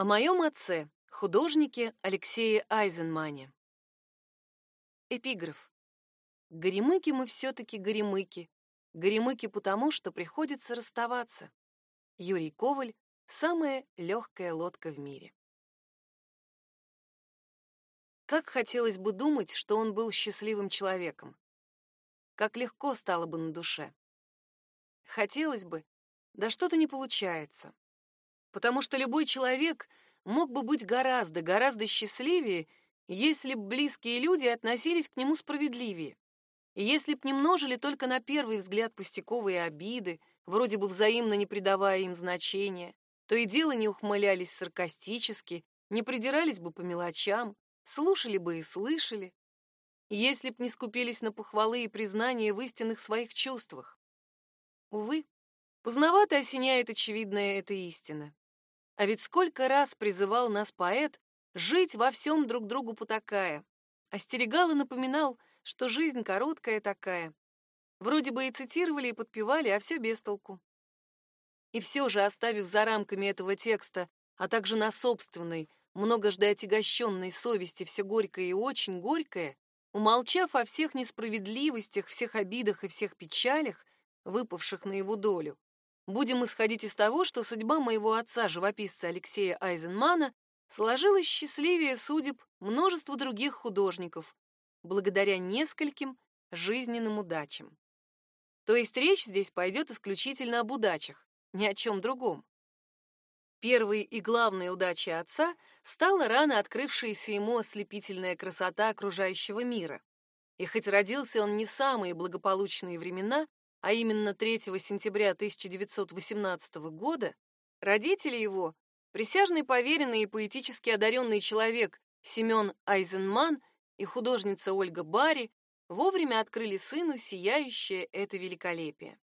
О моем отце, художнике Алексее Айзенмане. Эпиграф. Горемыки мы все-таки горемыки. Горемыки потому, что приходится расставаться. Юрий Коваль. Самая легкая лодка в мире. Как хотелось бы думать, что он был счастливым человеком. Как легко стало бы на душе. Хотелось бы, да что-то не получается. Потому что любой человек мог бы быть гораздо, гораздо счастливее, если б близкие люди относились к нему справедливее. Если б не множили только на первый взгляд пустяковые обиды, вроде бы взаимно не придавая им значения, то и дело не ухмылялись саркастически, не придирались бы по мелочам, слушали бы и слышали, если б не скупились на похвалы и признания в истинных своих чувствах. Увы, поздновато осеняет очевидная эта истина. А ведь сколько раз призывал нас поэт жить во всем друг другу потакая, остерегал и напоминал, что жизнь короткая такая. Вроде бы и цитировали, и подпевали, а все без толку. И все же, оставив за рамками этого текста, а также на собственной, многожды отягощенной совести все горькое и очень горькое, умолчав о всех несправедливостях, всех обидах и всех печалях, выпавших на его долю, будем исходить из того, что судьба моего отца, живописца Алексея Айзенмана, сложилась счастливее судеб множества других художников, благодаря нескольким жизненным удачам. То есть речь здесь пойдет исключительно об удачах, ни о чем другом. Первой и главной удачей отца стала рано открывшаяся ему ослепительная красота окружающего мира. И хоть родился он не в самые благополучные времена, а именно 3 сентября 1918 года, родители его, присяжный поверенный и поэтически одаренный человек Семен Айзенман и художница Ольга Барри, вовремя открыли сыну сияющее это великолепие.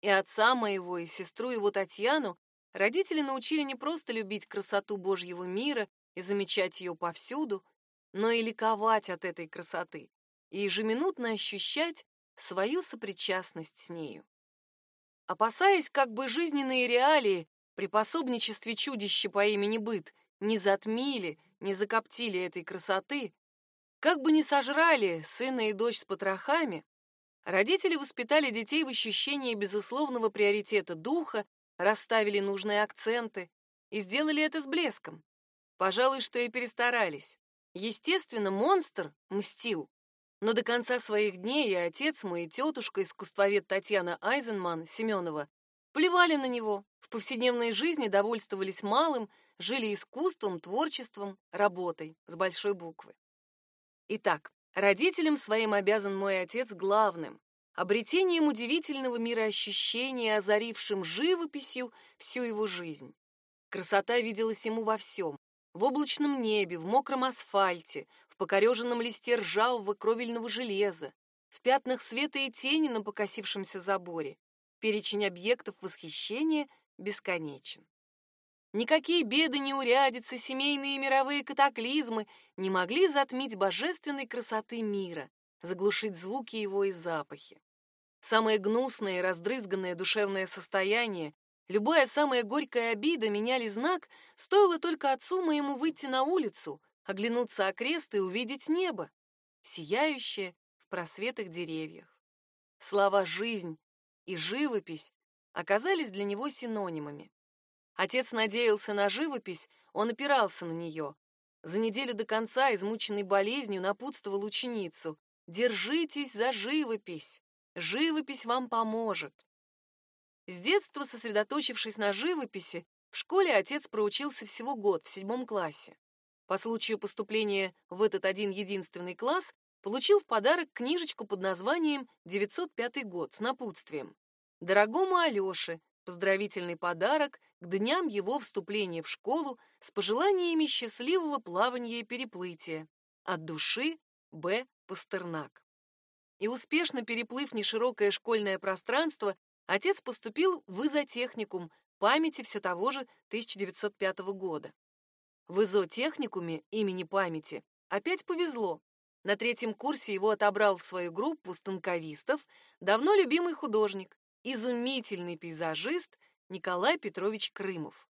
И отца моего, и сестру его Татьяну Родители научили не просто любить красоту Божьего мира и замечать ее повсюду, но и ликовать от этой красоты и ежеминутно ощущать свою сопричастность с нею. Опасаясь, как бы жизненные реалии при пособничестве чудища по имени Быт не затмили, не закоптили этой красоты, как бы не сожрали сына и дочь с потрохами, родители воспитали детей в ощущении безусловного приоритета духа расставили нужные акценты и сделали это с блеском. Пожалуй, что и перестарались. Естественно, монстр мстил. Но до конца своих дней и отец мой, и тетушка, искусствовед Татьяна Айзенман, Семенова, плевали на него, в повседневной жизни довольствовались малым, жили искусством, творчеством, работой, с большой буквы. Итак, родителям своим обязан мой отец главным, обретением удивительного мироощущения, озарившим живописью всю его жизнь. Красота виделась ему во всем. В облачном небе, в мокром асфальте, в покореженном листе ржавого кровельного железа, в пятнах света и тени на покосившемся заборе. Перечень объектов восхищения бесконечен. Никакие беды, неурядицы, семейные и мировые катаклизмы не могли затмить божественной красоты мира, заглушить звуки его и запахи. Самое гнусное и раздрызганное душевное состояние, любая самая горькая обида меняли знак, стоило только отцу моему выйти на улицу, оглянуться окрест и увидеть небо, сияющее в просветах деревьях. Слова «жизнь» и «живопись» оказались для него синонимами. Отец надеялся на живопись, он опирался на нее. За неделю до конца, измученный болезнью, напутствовал ученицу. Держитесь за живопись. Живопись вам поможет. С детства сосредоточившись на живописи, в школе отец проучился всего год, в седьмом классе. По случаю поступления в этот один единственный класс получил в подарок книжечку под названием «905 год» с напутствием. Дорогому Алёше поздравительный подарок к дням его вступления в школу с пожеланиями счастливого плавания и переплытия. От души Б. Пастернак. И успешно переплыв неширокое школьное пространство, отец поступил в изотехникум памяти все того же 1905 года. В изотехникуме имени памяти опять повезло. На третьем курсе его отобрал в свою группу станковистов давно любимый художник, изумительный пейзажист Николай Петрович Крымов.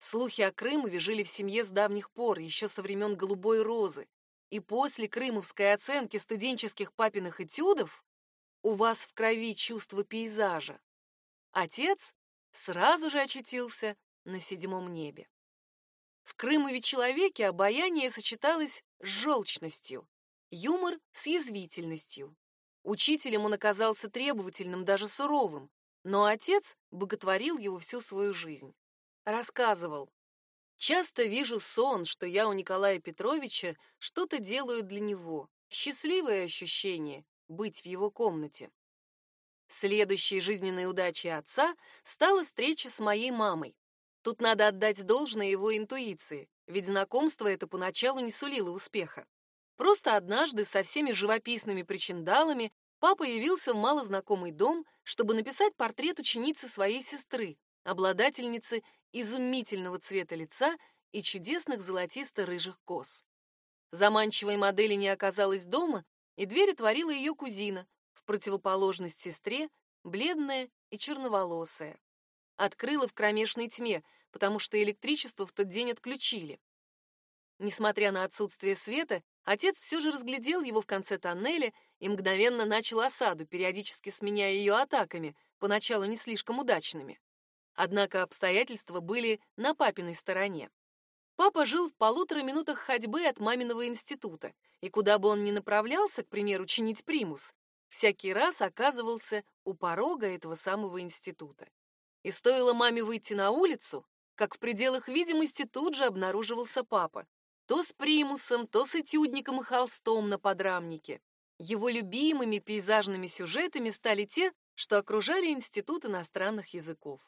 Слухи о Крымове жили в семье с давних пор, еще со времен Голубой Розы. И после крымовской оценки студенческих папиных этюдов у вас в крови чувство пейзажа. Отец сразу же очутился на седьмом небе. В Крымове человеке обаяние сочеталось с желчностью, юмор с язвительностью. Учителем он оказался требовательным, даже суровым, но отец боготворил его всю свою жизнь. Рассказывал. «Часто вижу сон, что я у Николая Петровича что-то делаю для него. Счастливое ощущение — быть в его комнате». Следующей жизненной удачей отца стала встреча с моей мамой. Тут надо отдать должное его интуиции, ведь знакомство это поначалу не сулило успеха. Просто однажды со всеми живописными причиндалами папа явился в малознакомый дом, чтобы написать портрет ученицы своей сестры, обладательницы изумительного цвета лица и чудесных золотисто-рыжих кос. Заманчивой модели не оказалось дома, и дверь отворила ее кузина, в противоположность сестре, бледная и черноволосая. Открыла в кромешной тьме, потому что электричество в тот день отключили. Несмотря на отсутствие света, отец все же разглядел его в конце тоннеля и мгновенно начал осаду, периодически сменяя ее атаками, поначалу не слишком удачными. Однако обстоятельства были на папиной стороне. Папа жил в полутора минутах ходьбы от маминого института, и куда бы он ни направлялся, к примеру, чинить примус, всякий раз оказывался у порога этого самого института. И стоило маме выйти на улицу, как в пределах видимости тут же обнаруживался папа, то с примусом, то с этюдником и холстом на подрамнике. Его любимыми пейзажными сюжетами стали те, что окружали Институт иностранных языков.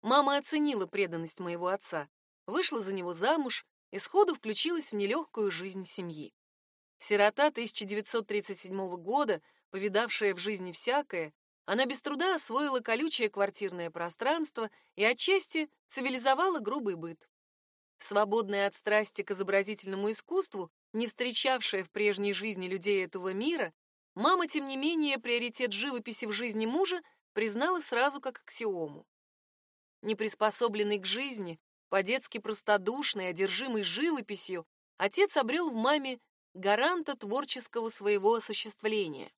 Мама оценила преданность моего отца, вышла за него замуж и сходу включилась в нелегкую жизнь семьи. Сирота 1937 года, повидавшая в жизни всякое, она без труда освоила колючее квартирное пространство и отчасти цивилизовала грубый быт. Свободная от страсти к изобразительному искусству, не встречавшая в прежней жизни людей этого мира, мама, тем не менее, приоритет живописи в жизни мужа признала сразу как аксиому. Неприспособленный к жизни, по-детски простодушный, одержимый живописью, отец обрел в маме гаранта творческого своего осуществления.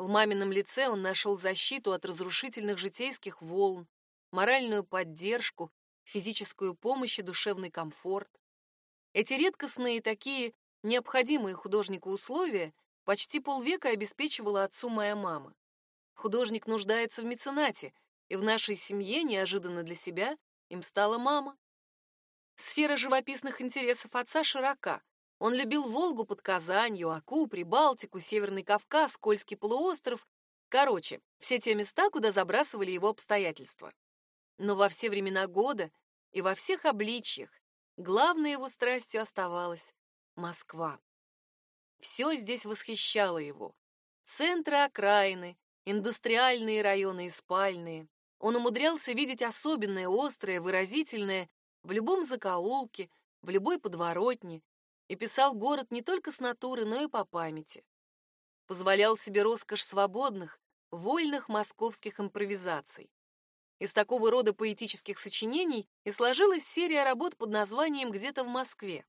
В мамином лице он нашел защиту от разрушительных житейских волн, моральную поддержку, физическую помощь и душевный комфорт. Эти редкостные такие необходимые художнику условия почти полвека обеспечивала отцу моя мама. Художник нуждается в меценате, и в нашей семье неожиданно для себя им стала мама. Сфера живописных интересов отца широка. Он любил Волгу под Казанью, Аку, Прибалтику, Северный Кавказ, Кольский полуостров. Короче, все те места, куда забрасывали его обстоятельства. Но во все времена года и во всех обличьях главной его страстью оставалась Москва. Все здесь восхищало его. Центры окраины, индустриальные районы и спальные, он умудрялся видеть особенное, острое, выразительное в любом закоулке, в любой подворотне, и писал город не только с натуры, но и по памяти. Позволял себе роскошь свободных, вольных московских импровизаций. Из такого рода поэтических сочинений и сложилась серия работ под названием «Где-то в Москве».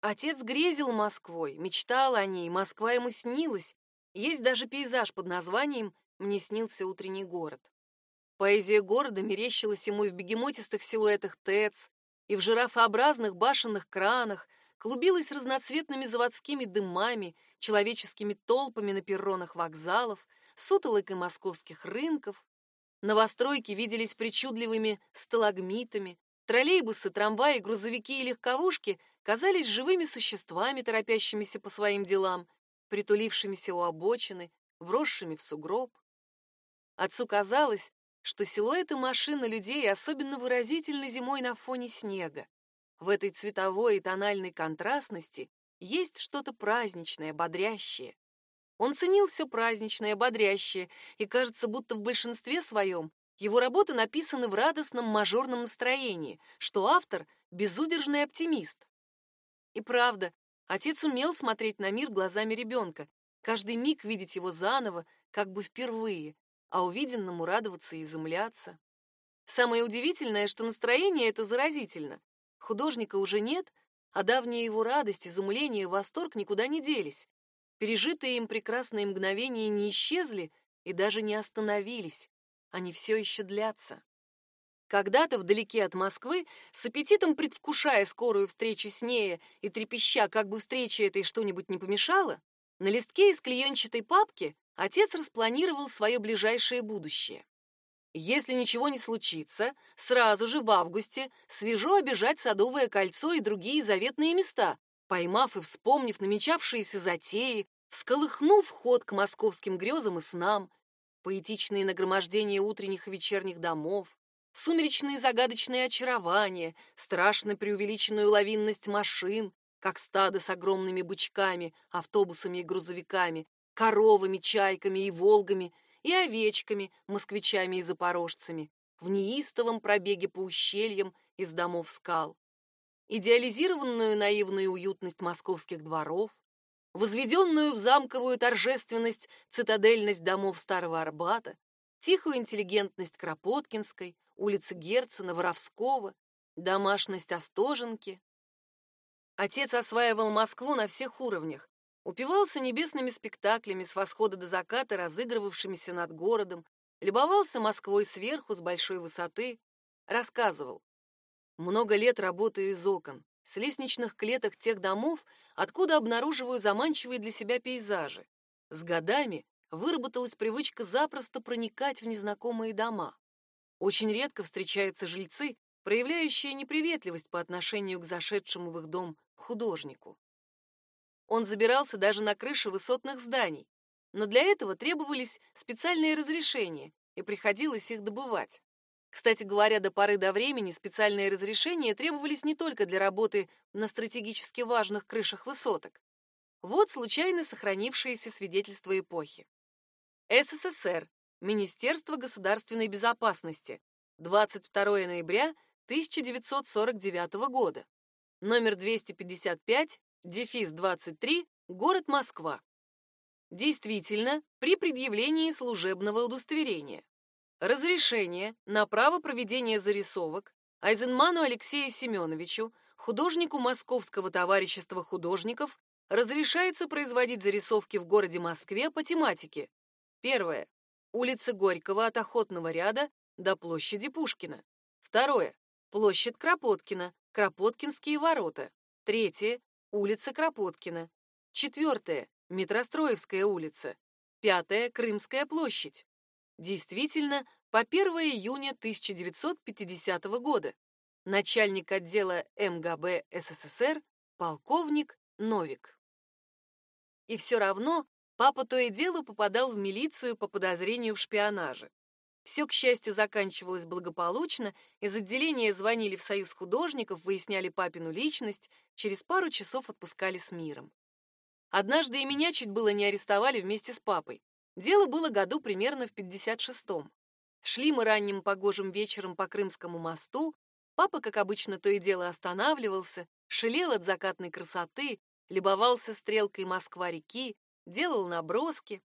Отец грезил Москвой, мечтал о ней, Москва ему снилась. Есть даже пейзаж под названием «Мне снился утренний город». Поэзия города мерещилась ему и в бегемотистых силуэтах ТЭЦ, и в жирафообразных башенных кранах, клубилась разноцветными заводскими дымами, человеческими толпами на перронах вокзалов, сутолокой московских рынков. Новостройки виделись причудливыми сталагмитами, троллейбусы, трамваи, грузовики и легковушки казались живыми существами, торопящимися по своим делам, притулившимися у обочины, вросшими в сугроб. Отцу казалось, что силуэты машин и людей особенно выразительны зимой на фоне снега. В этой цветовой и тональной контрастности есть что-то праздничное, бодрящее. Он ценил все праздничное, бодрящее, и кажется, будто в большинстве своем его работы написаны в радостном мажорном настроении, что автор — безудержный оптимист. И правда, отец умел смотреть на мир глазами ребенка, каждый миг видеть его заново, как бы впервые, а увиденному радоваться и изумляться. Самое удивительное, что настроение это заразительно. Художника уже нет, а давняя его радость, изумление восторг никуда не делись. Пережитые им прекрасные мгновения не исчезли и даже не остановились. Они все еще длятся. Когда-то вдалеке от Москвы, с аппетитом предвкушая скорую встречу с ней и трепеща, как бы встрече этой что-нибудь не помешало, на листке из клеенчатой папки отец распланировал свое ближайшее будущее. Если ничего не случится, сразу же в августе свежо обижать Садовое кольцо и другие заветные места, поймав и вспомнив намечавшиеся затеи, всколыхнув ход к московским грезам и снам, поэтичные нагромождения утренних и вечерних домов, сумеречные загадочные очарования, страшно преувеличенную лавинность машин, как стадо с огромными бычками, автобусами и грузовиками, коровами, чайками и волгами, и овечками, москвичами и запорожцами, в неистовом пробеге по ущельям из домов скал. Идеализированную наивную уютность московских дворов, возведенную в замковую торжественность цитадельность домов Старого Арбата, тихую интеллигентность Кропоткинской, улицы Герцена, Воровского, домашность Остоженки. Отец осваивал Москву на всех уровнях, упивался небесными спектаклями с восхода до заката, разыгрывавшимися над городом, любовался Москвой сверху с большой высоты, рассказывал. Много лет работаю из окон, с лестничных клеток тех домов, откуда обнаруживаю заманчивые для себя пейзажи. С годами выработалась привычка запросто проникать в незнакомые дома. Очень редко встречаются жильцы, проявляющие неприветливость по отношению к зашедшему в их дом художнику. Он забирался даже на крыши высотных зданий, но для этого требовались специальные разрешения, и приходилось их добывать. Кстати говоря, до поры до времени специальные разрешения требовались не только для работы на стратегически важных крышах высоток. Вот случайно сохранившиеся свидетельства эпохи. СССР. Министерство государственной безопасности. 22 ноября 1949 года. Номер 255, дефис 23, город Москва. Действительно, при предъявлении служебного удостоверения Разрешение на право проведения зарисовок Айзенману Алексею Семеновичу, художнику Московского товарищества художников, разрешается производить зарисовки в городе Москве по тематике. Первое. Улица Горького от Охотного ряда до площади Пушкина. Второе. Площадь Кропоткина, Кропоткинские ворота. Третье. Улица Кропоткина. Четвертое. Метростроевская улица. Пятое. Крымская площадь. Действительно, по 1 июня 1950 года начальник отдела МГБ СССР полковник Новик. И все равно папа то и дело попадал в милицию по подозрению в шпионаже. Все, к счастью, заканчивалось благополучно, из отделения звонили в Союз художников, выясняли папину личность, через пару часов отпускали с миром. Однажды и меня чуть было не арестовали вместе с папой. Дело было году примерно в 56-м. Шли мы ранним погожим вечером по Крымскому мосту. Папа, как обычно, то и дело останавливался, шалел от закатной красоты, любовался стрелкой Москва-реки, делал наброски.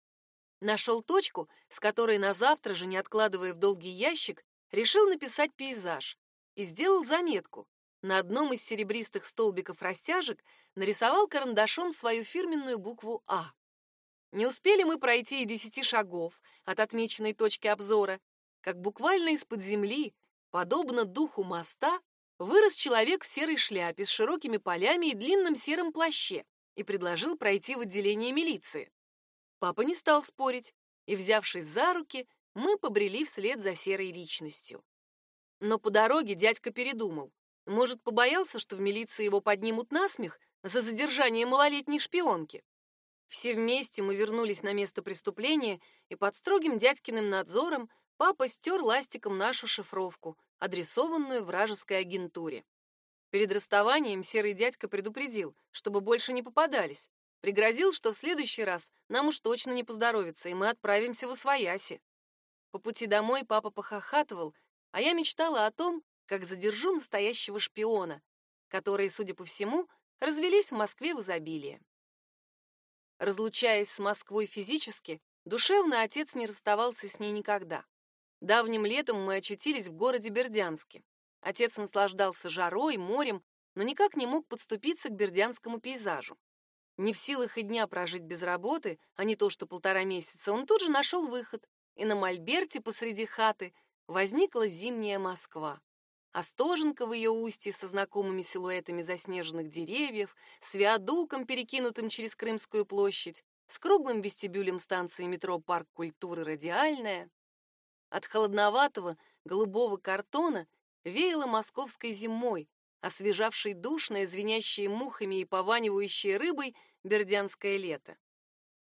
Нашел точку, с которой на завтра же, не откладывая в долгий ящик, решил написать пейзаж и сделал заметку. На одном из серебристых столбиков растяжек нарисовал карандашом свою фирменную букву «А». Не успели мы пройти и десяти шагов от отмеченной точки обзора, как буквально из-под земли, подобно духу моста, вырос человек в серой шляпе с широкими полями и длинном сером плаще и предложил пройти в отделение милиции. Папа не стал спорить, и, взявшись за руки, мы побрели вслед за серой личностью. Но по дороге дядька передумал. Может, побоялся, что в милиции его поднимут на смех за задержание малолетней шпионки. Все вместе мы вернулись на место преступления, и под строгим дядькиным надзором папа стер ластиком нашу шифровку, адресованную вражеской агентуре. Перед расставанием серый дядька предупредил, чтобы больше не попадались. Пригрозил, что в следующий раз нам уж точно не поздоровится, и мы отправимся в Освояси. По пути домой папа похохатывал, а я мечтала о том, как задержу настоящего шпиона, которые, судя по всему, развелись в Москве в изобилии. Разлучаясь с Москвой физически, душевно отец не расставался с ней никогда. Давним летом мы очутились в городе Бердянске. Отец наслаждался жарой, морем, но никак не мог подступиться к бердянскому пейзажу. Не в силах и дня прожить без работы, а не то что полтора месяца, он тут же нашел выход, и на мольберте посреди хаты возникла зимняя Москва. Остоженка в ее устье со знакомыми силуэтами заснеженных деревьев, с виадуком, перекинутым через Крымскую площадь, с круглым вестибюлем станции метро «Парк культуры Радиальная». От холодноватого голубого картона веяло московской зимой, освежавшей душное, звенящее мухами и пованивающее рыбой бердянское лето.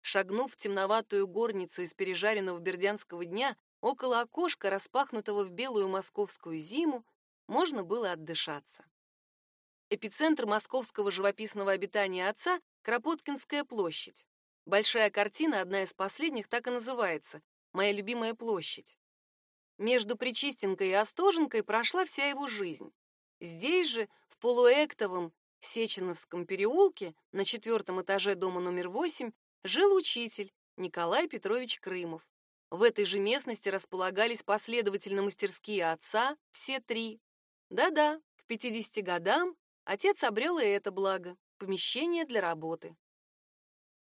Шагнув в темноватую горницу из пережаренного бердянского дня, около окошка, распахнутого в белую московскую зиму, можно было отдышаться. Эпицентр московского живописного обитания отца — Кропоткинская площадь. Большая картина, одна из последних, так и называется «Моя любимая площадь». Между Причистенкой и Остоженкой прошла вся его жизнь. Здесь же, в полуэктовом Сеченовском переулке, на четвертом этаже дома номер 8, жил учитель Николай Петрович Крымов. В этой же местности располагались последовательно мастерские отца, все три. Да-да, к 50 годам отец обрел и это благо — помещение для работы.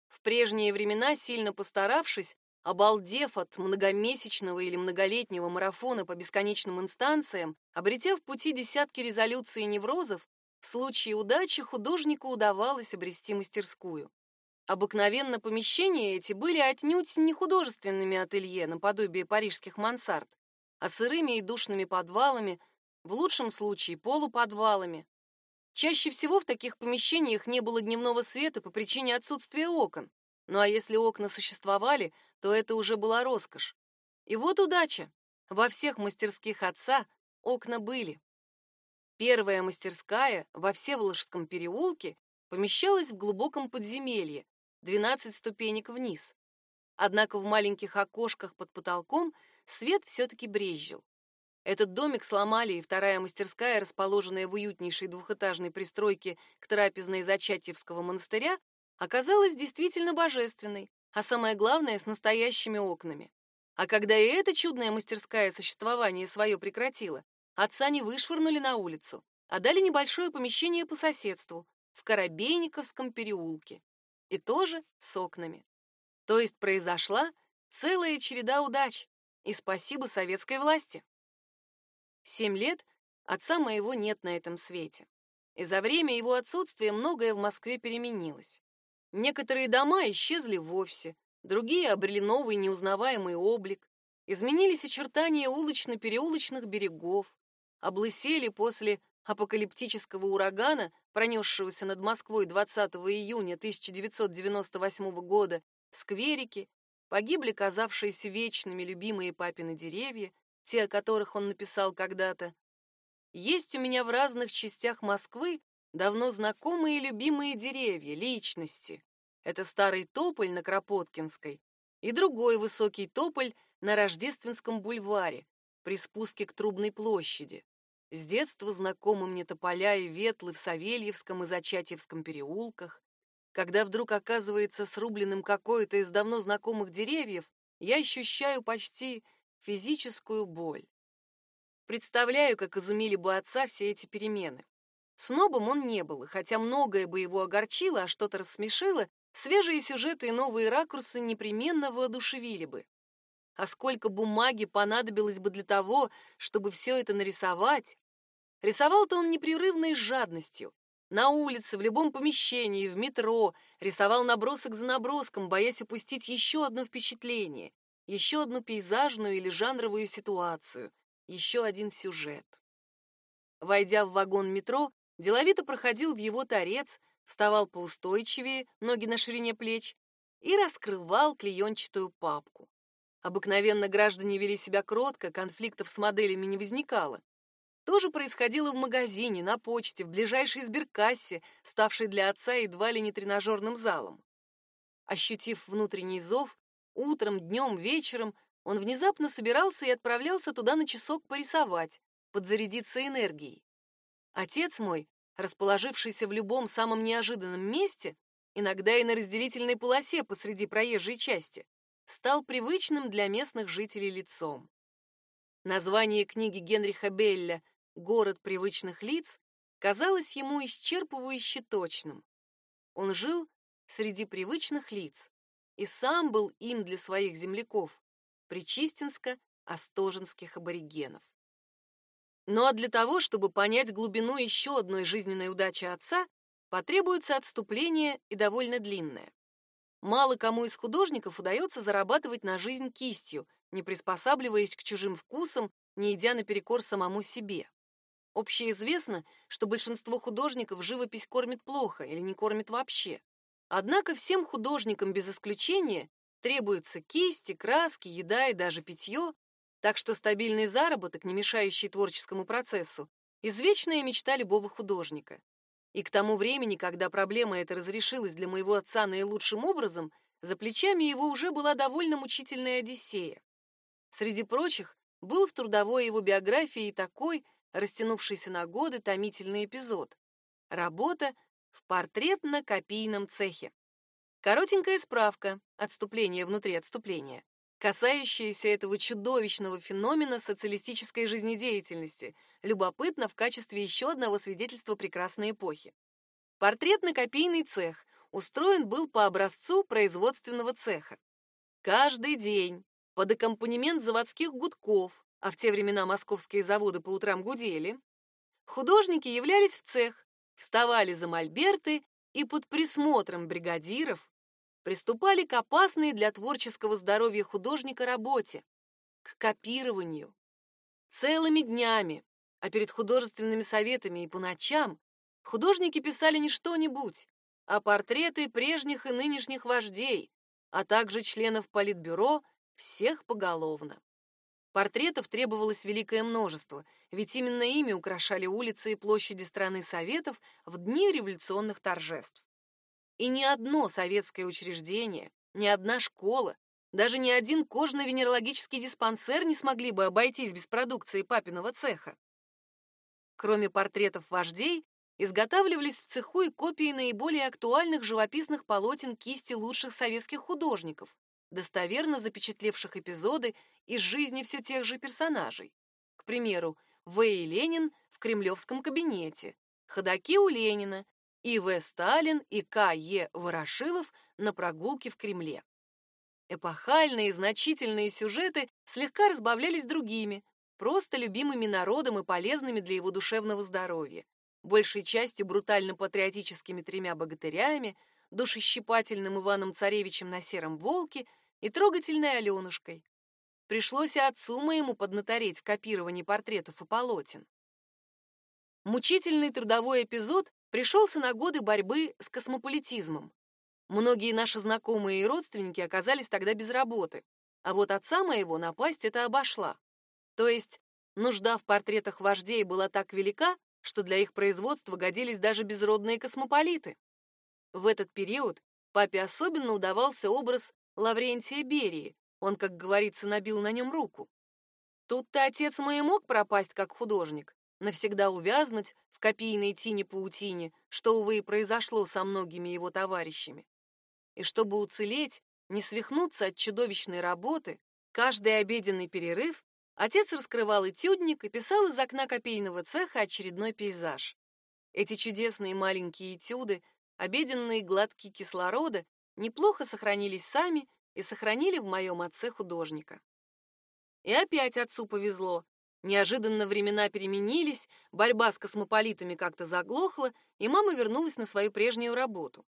В прежние времена, сильно постаравшись, обалдев от многомесячного или многолетнего марафона по бесконечным инстанциям, обретя в пути десятки резолюций и неврозов, в случае удачи художнику удавалось обрести мастерскую. Обыкновенно помещения эти были отнюдь не художественными ателье наподобие парижских мансард, а сырыми и душными подвалами, в лучшем случае полуподвалами. Чаще всего в таких помещениях не было дневного света по причине отсутствия окон. Ну а если окна существовали, то это уже была роскошь. И вот удача. Во всех мастерских отца окна были. Первая мастерская во Всеволожском переулке помещалась в глубоком подземелье, 12 ступенек вниз. Однако в маленьких окошках под потолком свет все-таки брезжил. Этот домик сломали, и вторая мастерская, расположенная в уютнейшей двухэтажной пристройке к трапезной Зачатьевского монастыря, оказалась действительно божественной, а самое главное, с настоящими окнами. А когда и эта чудная мастерская существование свое прекратила, Отца не вышвырнули на улицу, а дали небольшое помещение по соседству, в Коробейниковском переулке. И тоже с окнами. То есть произошла целая череда удач, и спасибо советской власти. Семь лет отца моего нет на этом свете. И за время его отсутствия многое в Москве переменилось. Некоторые дома исчезли вовсе, другие обрели новый неузнаваемый облик, изменились очертания улочно-переулочных берегов, облысели после апокалиптического урагана, пронесшегося над Москвой 20 июня 1998 года, скверики, погибли казавшиеся вечными любимые папины деревья, те, о которых он написал когда-то. Есть у меня в разных частях Москвы давно знакомые и любимые деревья, личности. Это старый тополь на Кропоткинской и другой высокий тополь на Рождественском бульваре при спуске к Трубной площади. С детства знакомы мне тополя и ветлы в Савельевском и Зачатьевском переулках. Когда вдруг оказывается срубленным какое-то из давно знакомых деревьев, я ощущаю почти физическую боль. Представляю, как изумили бы отца все эти перемены. Снобом он не был, хотя многое бы его огорчило, а что-то рассмешило, свежие сюжеты и новые ракурсы непременно воодушевили бы. А сколько бумаги понадобилось бы для того, чтобы все это нарисовать, Рисовал-то он непрерывной жадностью. На улице, в любом помещении, в метро рисовал набросок за наброском, боясь упустить еще одно впечатление, еще одну пейзажную или жанровую ситуацию, еще один сюжет. Войдя в вагон метро, деловито проходил в его торец, вставал поустойчивее, ноги на ширине плеч, и раскрывал клеенчатую папку. Обыкновенно граждане вели себя кротко, конфликтов с моделями не возникало. То же происходило в магазине, на почте, в ближайшей сберкассе, ставшей для отца едва ли не тренажерным залом. Ощутив внутренний зов, утром, днем, вечером он внезапно собирался и отправлялся туда на часок порисовать, подзарядиться энергией. Отец мой, расположившийся в любом самом неожиданном месте, иногда и на разделительной полосе посреди проезжей части, стал привычным для местных жителей лицом. Название книги Генриха Белля «Город привычных лиц» казалось ему исчерпывающе точным. Он жил среди привычных лиц и сам был им для своих земляков, причистинско-остоженских аборигенов. Ну а для того, чтобы понять глубину еще одной жизненной удачи отца, потребуется отступление и довольно длинное. Мало кому из художников удается зарабатывать на жизнь кистью, не приспосабливаясь к чужим вкусам, не идя наперекор самому себе. Общеизвестно, что большинство художников живопись кормит плохо или не кормит вообще. Однако всем художникам без исключения требуются кисти, краски, еда и даже питье, так что стабильный заработок, не мешающий творческому процессу, извечная мечта любого художника. И к тому времени, когда проблема эта разрешилась для моего отца наилучшим образом, за плечами его уже была довольно мучительная Одиссея. Среди прочих был в трудовой его биографии такой, растянувшийся на годы, томительный эпизод. Работа в портретно-копийном цехе. Коротенькая справка, отступление внутри отступления касающиеся этого чудовищного феномена социалистической жизнедеятельности, любопытно в качестве еще одного свидетельства прекрасной эпохи. Портретно-копийный цех устроен был по образцу производственного цеха. Каждый день под аккомпанемент заводских гудков, а в те времена московские заводы по утрам гудели, художники являлись в цех, вставали за мольберты и под присмотром бригадиров приступали к опасной для творческого здоровья художника работе, к копированию. Целыми днями, а перед художественными советами и по ночам художники писали не что-нибудь, а портреты прежних и нынешних вождей, а также членов политбюро, всех поголовно. Портретов требовалось великое множество, ведь именно ими украшали улицы и площади страны Советов в дни революционных торжеств. И ни одно советское учреждение, ни одна школа, даже ни один кожно-венерологический диспансер не смогли бы обойтись без продукции папиного цеха. Кроме портретов вождей, изготавливались в цеху и копии наиболее актуальных живописных полотен кисти лучших советских художников, достоверно запечатлевших эпизоды из жизни все тех же персонажей. К примеру, В. и Ленин в кремлевском кабинете, ходаки у Ленина, и В. Сталин, и К. Е. Ворошилов на прогулке в Кремле. Эпохальные и значительные сюжеты слегка разбавлялись другими, просто любимыми народом и полезными для его душевного здоровья, большей частью брутально-патриотическими тремя богатырями, душещипательным Иваном Царевичем на сером волке и трогательной Аленушкой. Пришлось и отцу моему поднатореть в копировании портретов и полотен. Мучительный трудовой эпизод пришелся на годы борьбы с космополитизмом. Многие наши знакомые и родственники оказались тогда без работы, а вот отца моего напасть это обошла. То есть нужда в портретах вождей была так велика, что для их производства годились даже безродные космополиты. В этот период папе особенно удавался образ Лаврентия Берии, он, как говорится, набил на нем руку. Тут-то отец мой мог пропасть как художник, навсегда увязнуть копийной тине-паутине, что, увы, и произошло со многими его товарищами. И чтобы уцелеть, не свихнуться от чудовищной работы, каждый обеденный перерыв отец раскрывал этюдник и писал из окна копейного цеха очередной пейзаж. Эти чудесные маленькие этюды, обеденные глотки кислорода, неплохо сохранились сами и сохранили в моем отце художника. И опять отцу повезло. Неожиданно времена переменились, борьба с космополитами как-то заглохла, и мама вернулась на свою прежнюю работу.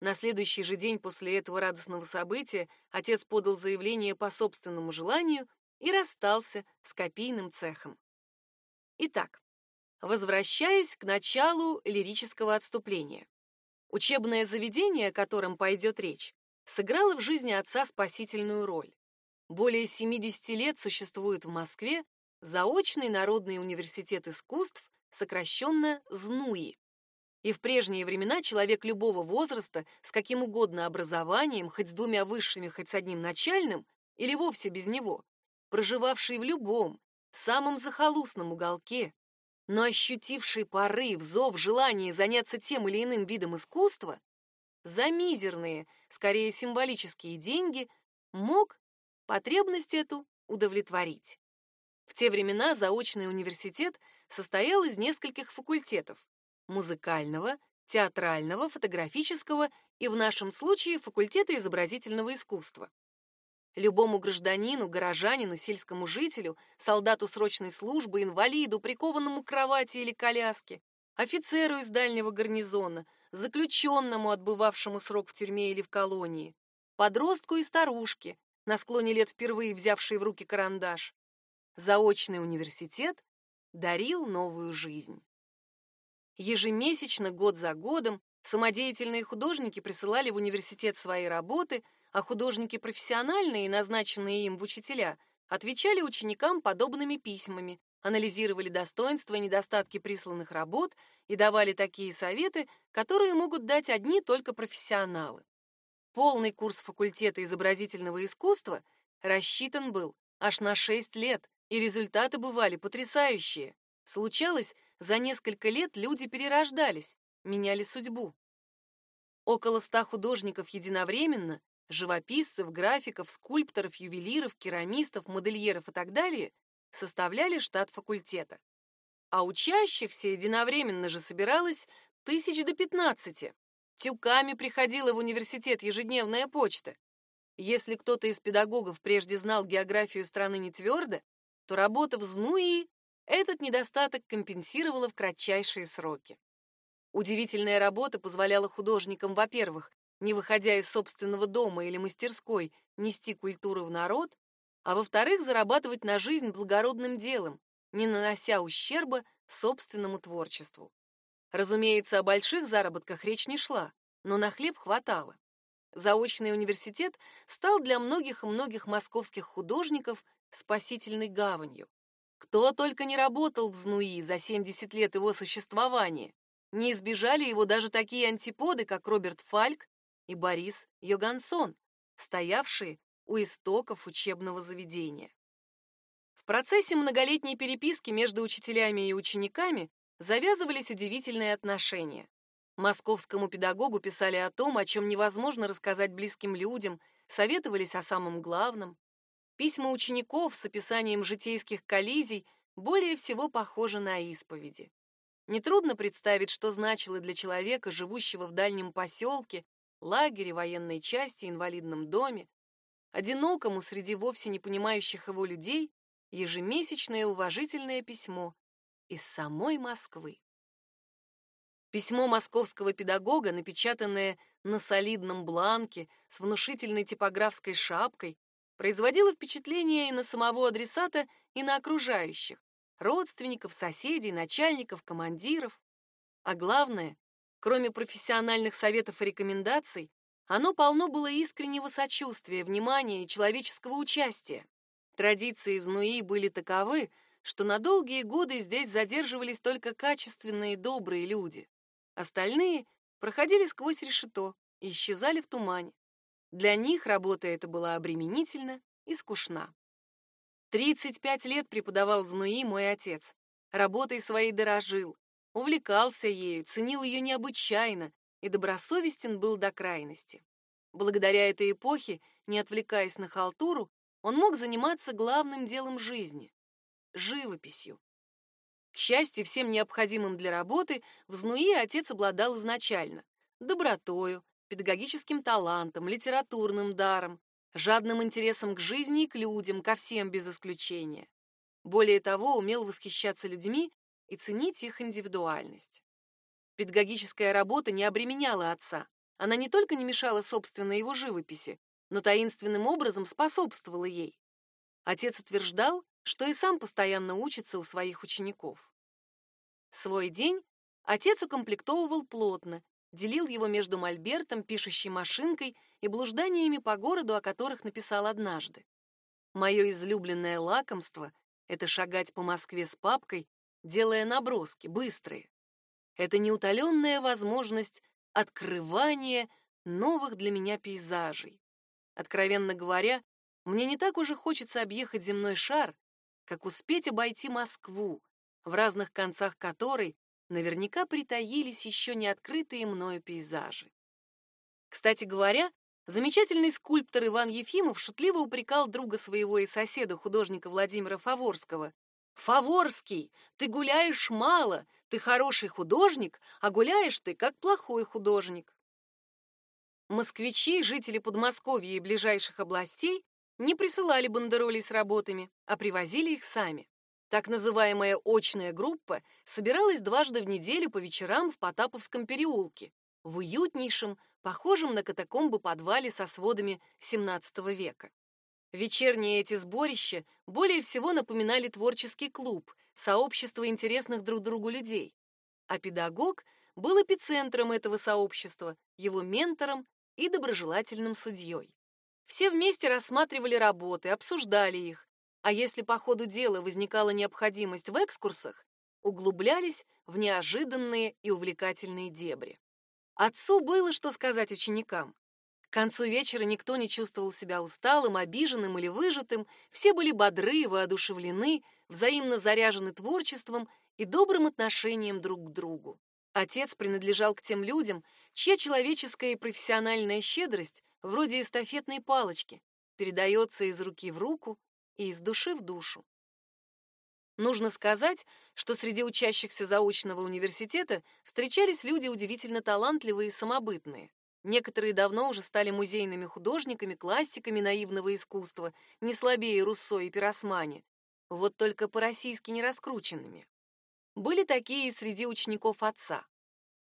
На следующий же день после этого радостного события отец подал заявление по собственному желанию и расстался с копийным цехом. Итак, возвращаясь к началу лирического отступления. Учебное заведение, о котором пойдет речь, сыграло в жизни отца спасительную роль. Более 70 лет существует в Москве Заочный Народный университет искусств, сокращенно ЗНУИ. И в прежние времена человек любого возраста, с каким угодно образованием, хоть с двумя высшими, хоть с одним начальным, или вовсе без него, проживавший в любом, самом захолустном уголке, но ощутивший порыв, зов, желание заняться тем или иным видом искусства, за мизерные, скорее символические деньги, мог потребность эту удовлетворить. В те времена заочный университет состоял из нескольких факультетов: музыкального, театрального, фотографического и в нашем случае факультета изобразительного искусства. Любому гражданину, горожанину, сельскому жителю, солдату срочной службы, инвалиду, прикованному к кровати или коляске, офицеру из дальнего гарнизона, заключенному, отбывавшему срок в тюрьме или в колонии, подростку и старушке, на склоне лет впервые взявшей в руки карандаш. Заочный университет дарил новую жизнь. Ежемесячно, год за годом, самодеятельные художники присылали в университет свои работы, а художники профессиональные, назначенные им в учителя, отвечали ученикам подобными письмами, анализировали достоинства и недостатки присланных работ и давали такие советы, которые могут дать одни только профессионалы. Полный курс факультета изобразительного искусства рассчитан был аж на 6 лет, и результаты бывали потрясающие. Случалось, за несколько лет люди перерождались, меняли судьбу. Около ста художников единовременно живописцев, графиков, скульпторов, ювелиров, керамистов, модельеров и так далее, составляли штат факультета. А учащихся единовременно же собиралось тысяч до пятнадцати. Тюками приходила в университет ежедневная почта. Если кто-то из педагогов прежде знал географию страны не твердо, то работа в ЗНУИ этот недостаток компенсировала в кратчайшие сроки. Удивительная работа позволяла художникам, во-первых, не выходя из собственного дома или мастерской, нести культуру в народ, а во-вторых, зарабатывать на жизнь благородным делом, не нанося ущерба собственному творчеству. Разумеется, о больших заработках речь не шла, но на хлеб хватало. Заочный университет стал для многих и многих московских художников спасительной гаванью. Кто только не работал в ЗНУИ за 70 лет его существования. Не избежали его даже такие антиподы, как Роберт Фальк и Борис Йогансон, стоявшие у истоков учебного заведения. В процессе многолетней переписки между учителями и учениками завязывались удивительные отношения. Московскому педагогу писали о том, о чем невозможно рассказать близким людям, советовались о самом главном. Письма учеников с описанием житейских коллизий более всего похожи на исповеди. Нетрудно представить, что значило для человека, живущего в дальнем поселке, лагере, военной части, инвалидном доме, одинокому среди вовсе не понимающих его людей, ежемесячное уважительное письмо из самой Москвы. Письмо московского педагога, напечатанное на солидном бланке с внушительной типографской шапкой, производило впечатление и на самого адресата, и на окружающих, родственников, соседей, начальников, командиров. А главное, Кроме профессиональных советов и рекомендаций, оно полно было искреннего сочувствия, внимания и человеческого участия. Традиции из Нуи были таковы, что на долгие годы здесь задерживались только качественные добрые люди. Остальные проходили сквозь решето и исчезали в тумане. Для них работа эта была обременительна и скучна. 35 лет преподавал в Знуи мой отец. Работой своей дорожил, увлекался ею, ценил ее необычайно и добросовестен был до крайности. Благодаря этой эпохе, не отвлекаясь на халтуру, он мог заниматься главным делом жизни — живописью. К счастью, всем необходимым для работы в Знуи отец обладал изначально — добротою, педагогическим талантом, литературным даром, жадным интересом к жизни и к людям, ко всем без исключения. Более того, умел восхищаться людьми и ценить их индивидуальность. Педагогическая работа не обременяла отца. Она не только не мешала собственной его живописи, но таинственным образом способствовала ей. Отец утверждал, что и сам постоянно учится у своих учеников. Свой день отец укомплектовывал плотно, делил его между мольбертом, пишущей машинкой и блужданиями по городу, о которых написал однажды. Мое излюбленное лакомство — это шагать по Москве с папкой делая наброски, быстрые. Это неутоленная возможность открывания новых для меня пейзажей. Откровенно говоря, мне не так уже хочется объехать земной шар, как успеть обойти Москву, в разных концах которой наверняка притаились еще не открытые мною пейзажи. Кстати говоря, Замечательный скульптор Иван Ефимов шутливо упрекал друга своего и соседа, художника Владимира Фаворского. «Фаворский, ты гуляешь мало, ты хороший художник, а гуляешь ты как плохой художник». Москвичи, жители Подмосковья и ближайших областей, не присылали бандеролей с работами, а привозили их сами. Так называемая очная группа собиралась дважды в неделю по вечерам в Потаповском переулке, в уютнейшем, похожем на катакомбы подвале со сводами XVII века. Вечерние эти сборища более всего напоминали творческий клуб, сообщество интересных друг другу людей. А педагог был эпицентром этого сообщества, его ментором и доброжелательным судьей. Все вместе рассматривали работы, обсуждали их, а если по ходу дела возникала необходимость в экскурсах, углублялись в неожиданные и увлекательные дебри. Отцу было что сказать ученикам. К концу вечера никто не чувствовал себя усталым, обиженным или выжатым, все были бодры, воодушевлены, взаимно заряжены творчеством и добрым отношением друг к другу. Отец принадлежал к тем людям, чья человеческая и профессиональная щедрость, вроде эстафетной палочки, передается из руки в руку и из души в душу. Нужно сказать, что среди учащихся заочного университета встречались люди удивительно талантливые и самобытные. Некоторые давно уже стали музейными художниками, классиками наивного искусства, не слабее Руссо и Пиросмани, вот только по-российски не раскрученными. Были такие и среди учеников отца.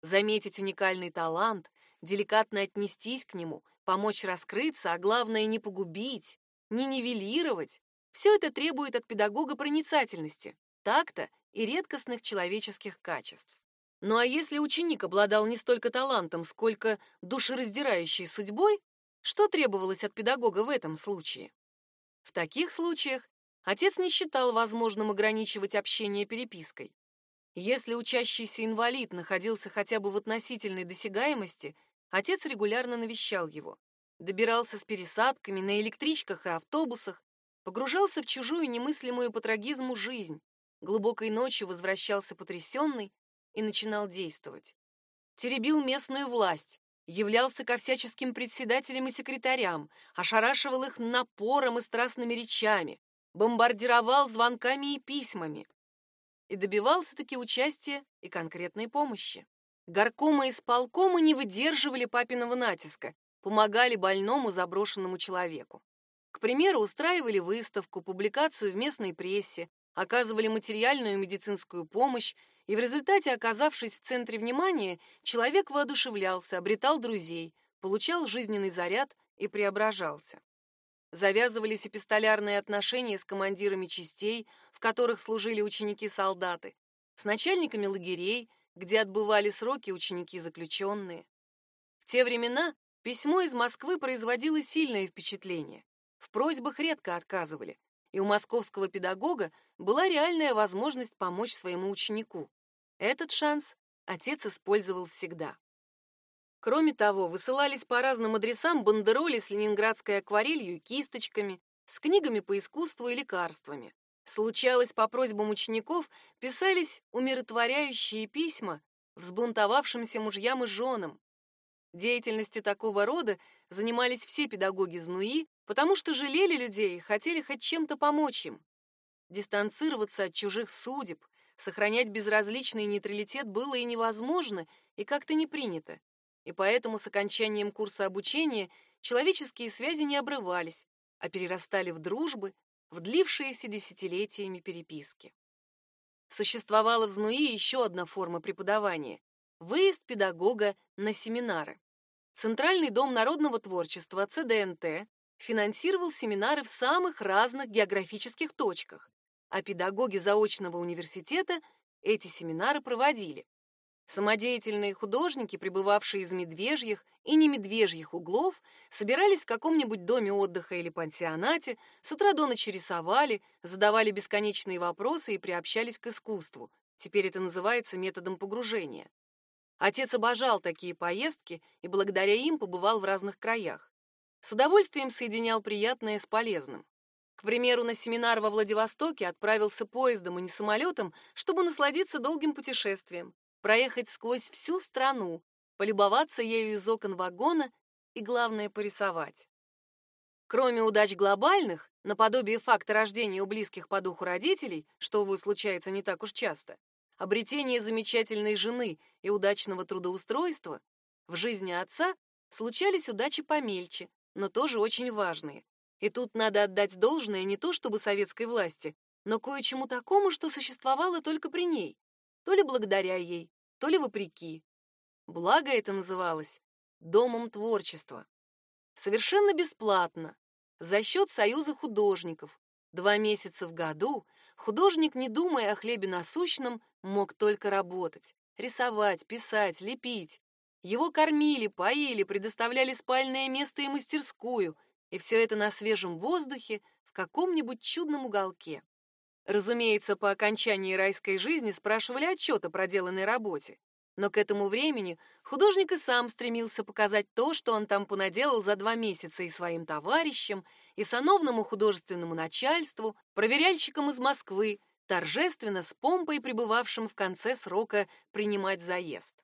Заметить уникальный талант, деликатно отнестись к нему, помочь раскрыться, а главное не погубить, не нивелировать, все это требует от педагога проницательности, такта и редкостных человеческих качеств. Ну а если ученик обладал не столько талантом, сколько душераздирающей судьбой, что требовалось от педагога в этом случае? В таких случаях отец не считал возможным ограничивать общение перепиской. Если учащийся инвалид находился хотя бы в относительной досягаемости, отец регулярно навещал его. Добирался с пересадками на электричках и автобусах, погружался в чужую немыслимую по трагизму жизнь, глубокой ночью возвращался потрясенный и начинал действовать. Теребил местную власть, являлся ко всяческим председателям и секретарям, ошарашивал их напором и страстными речами, бомбардировал звонками и письмами. И добивался-таки участия и конкретной помощи. Горкома и сполкома не выдерживали папиного натиска, помогали больному заброшенному человеку. К примеру, устраивали выставку, публикацию в местной прессе, оказывали материальную и медицинскую помощь, и в результате, оказавшись в центре внимания, человек воодушевлялся, обретал друзей, получал жизненный заряд и преображался. Завязывались эпистолярные отношения с командирами частей, в которых служили ученики-солдаты, с начальниками лагерей, где отбывали сроки ученики-заключенные. В те времена письмо из Москвы производило сильное впечатление. В просьбах редко отказывали, и у московского педагога была реальная возможность помочь своему ученику. Этот шанс отец использовал всегда. Кроме того, высылались по разным адресам бандероли с ленинградской акварелью и кисточками, с книгами по искусству и лекарствами. Случалось, по просьбам учеников писались умиротворяющие письма взбунтовавшимся мужьям и женам. Деятельностью такого рода занимались все педагоги ЗНУИ, потому что жалели людей и хотели хоть чем-то помочь им. Дистанцироваться от чужих судеб, сохранять безразличный нейтралитет было и невозможно, и как-то не принято. И поэтому с окончанием курса обучения человеческие связи не обрывались, а перерастали в дружбы, в длившиеся десятилетиями переписки. Существовала в ЗНУИ еще одна форма преподавания — выезд педагога на семинары. Центральный дом народного творчества ЦДНТ финансировал семинары в самых разных географических точках, а педагоги заочного университета эти семинары проводили. Самодеятельные художники, пребывавшие из медвежьих и не медвежьих углов, собирались в каком-нибудь доме отдыха или пансионате, с утра до ночи рисовали, задавали бесконечные вопросы и приобщались к искусству. Теперь это называется методом погружения. Отец обожал такие поездки и благодаря им побывал в разных краях. С удовольствием соединял приятное с полезным. К примеру, на семинар во Владивостоке отправился поездом, а не самолетом, чтобы насладиться долгим путешествием, проехать сквозь всю страну, полюбоваться ею из окон вагона и, главное, порисовать. Кроме удач глобальных, наподобие факта рождения у близких по духу родителей, что, увы, случается не так уж часто, обретение замечательной жены и удачного трудоустройства, в жизни отца случались удачи помельче, но тоже очень важные. И тут надо отдать должное не то чтобы советской власти, но кое-чему такому, что существовало только при ней, то ли благодаря ей, то ли вопреки. Благо это называлось Домом творчества. Совершенно бесплатно, за счет Союза художников. Два месяца в году художник, не думая о хлебе насущном, мог только работать, рисовать, писать, лепить. Его кормили, поили, предоставляли спальное место и мастерскую, и все это на свежем воздухе в каком-нибудь чудном уголке. Разумеется, по окончании райской жизни спрашивали отчет о проделанной работе. Но к этому времени художник и сам стремился показать то, что он там понаделал за два месяца и своим товарищам, и сановному художественному начальству, проверяльщикам из Москвы, торжественно с помпой пребывавшим в конце срока принимать заезд.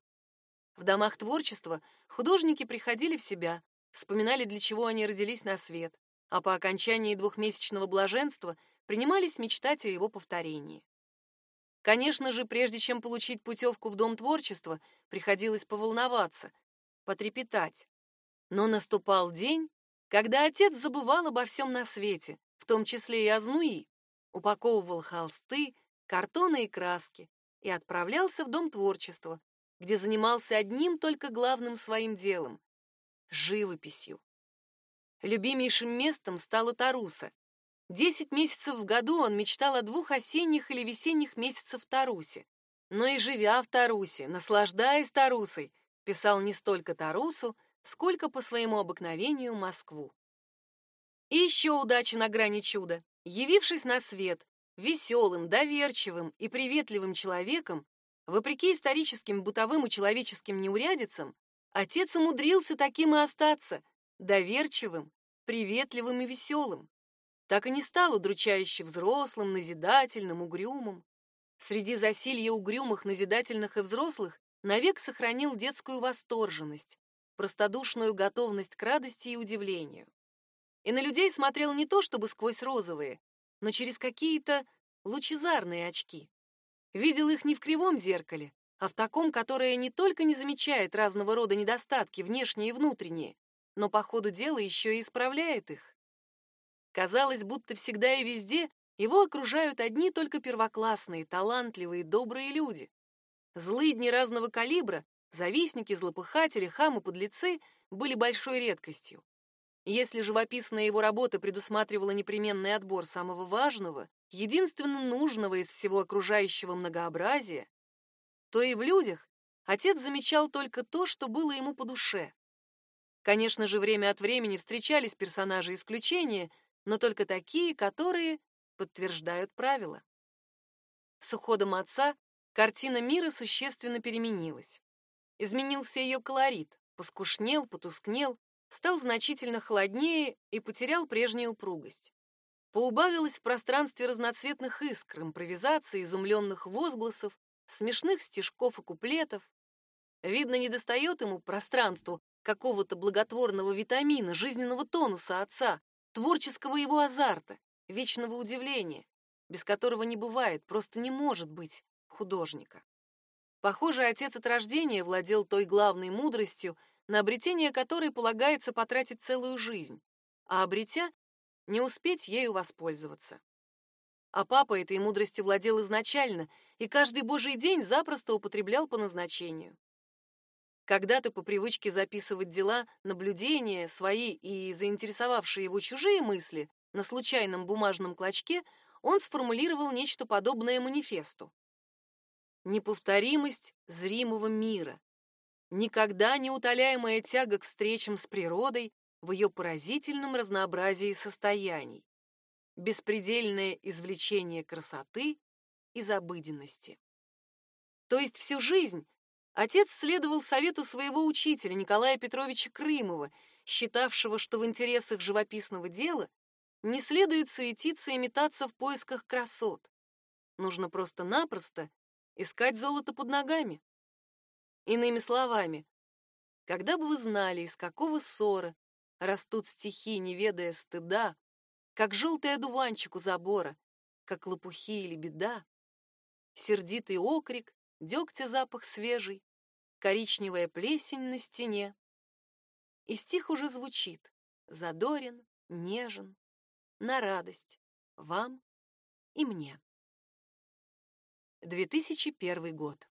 В домах творчества художники приходили в себя, вспоминали, для чего они родились на свет, а по окончании двухмесячного блаженства принимались мечтать о его повторении. Конечно же, прежде чем получить путевку в Дом творчества, приходилось поволноваться, потрепетать. Но наступал день, когда отец забывал обо всем на свете, в том числе и о Знуи, упаковывал холсты, картоны и краски и отправлялся в Дом творчества, где занимался одним только главным своим делом — живописью. Любимейшим местом стала Таруса, Десять месяцев в году он мечтал о двух осенних или весенних месяцах в Тарусе. Но и живя в Тарусе, наслаждаясь Тарусой, писал не столько Тарусу, сколько по своему обыкновению Москву. И еще удача на грани чуда. Явившись на свет, веселым, доверчивым и приветливым человеком, вопреки историческим бытовым и человеческим неурядицам, отец умудрился таким и остаться, доверчивым, приветливым и веселым так и не стал удручающе взрослым, назидательным, угрюмым. Среди засилья угрюмых, назидательных и взрослых навек сохранил детскую восторженность, простодушную готовность к радости и удивлению. И на людей смотрел не то чтобы сквозь розовые, но через какие-то лучезарные очки. Видел их не в кривом зеркале, а в таком, которое не только не замечает разного рода недостатки, внешние и внутренние, но по ходу дела еще и исправляет их. Казалось, будто всегда и везде его окружают одни только первоклассные, талантливые, добрые люди. Злыдни разного калибра, завистники, злопыхатели, хамы, подлецы были большой редкостью. Если живописная его работа предусматривала непременный отбор самого важного, единственно нужного из всего окружающего многообразия, то и в людях отец замечал только то, что было ему по душе. Конечно же, время от времени встречались персонажи исключения, но только такие, которые подтверждают правила. С уходом отца картина мира существенно переменилась. Изменился ее колорит, поскушнел, потускнел, стал значительно холоднее и потерял прежнюю упругость. Поубавилось в пространстве разноцветных искр, импровизаций, изумленных возгласов, смешных стишков и куплетов. Видно, недостает ему пространству какого-то благотворного витамина, жизненного тонуса отца, творческого его азарта, вечного удивления, без которого не бывает, просто не может быть художника. Похоже, отец от рождения владел той главной мудростью, на обретение которой полагается потратить целую жизнь, а обретя, не успеть ею воспользоваться. А папа этой мудростью владел изначально и каждый божий день запросто употреблял по назначению. Когда-то по привычке записывать дела, наблюдения, свои и заинтересовавшие его чужие мысли на случайном бумажном клочке, он сформулировал нечто подобное манифесту. Неповторимость зримого мира, никогда не утоляемая тяга к встречам с природой в ее поразительном разнообразии состояний, беспредельное извлечение красоты из обыденности. То есть всю жизнь Отец следовал совету своего учителя Николая Петровича Крымова, считавшего, что в интересах живописного дела не следует суетиться и метаться в поисках красот. Нужно просто-напросто искать золото под ногами. Иными словами, Когда бы вы знали, из какого ссора растут стихи, не ведая стыда, как желтый одуванчик у забора, как лопухи или беда, сердитый окрик, дегтя запах свежий, коричневая плесень на стене. И стих уже звучит, задорен, нежен, на радость вам и мне. 2001 год.